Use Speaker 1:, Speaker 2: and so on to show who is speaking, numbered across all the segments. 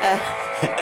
Speaker 1: Uh.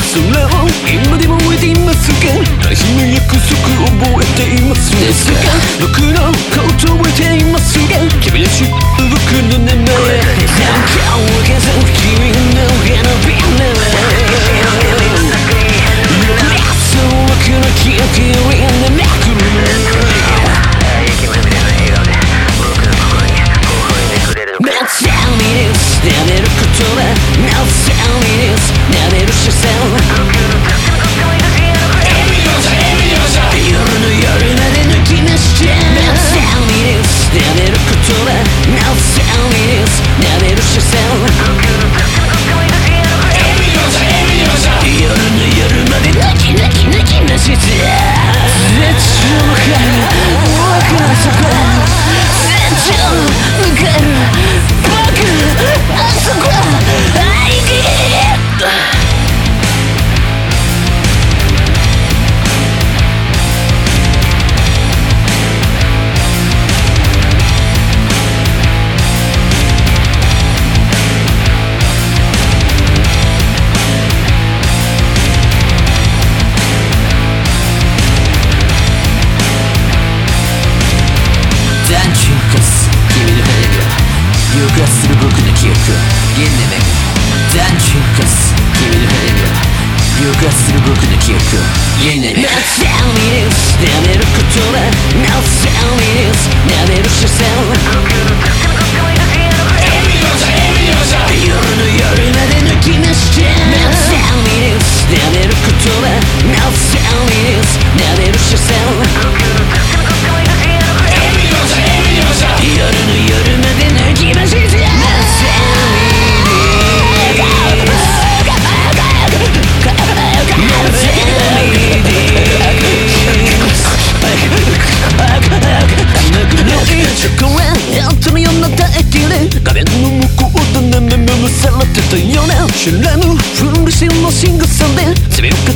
Speaker 1: それを今でも覚えていますか大事な約束覚えていますですか僕のこと覚えていますか化する僕の記憶。銀の目ダンジン化す君の羽は抑圧する僕の記憶。銀の目 Tell me this やめること知らぬふりしもしぐさで強く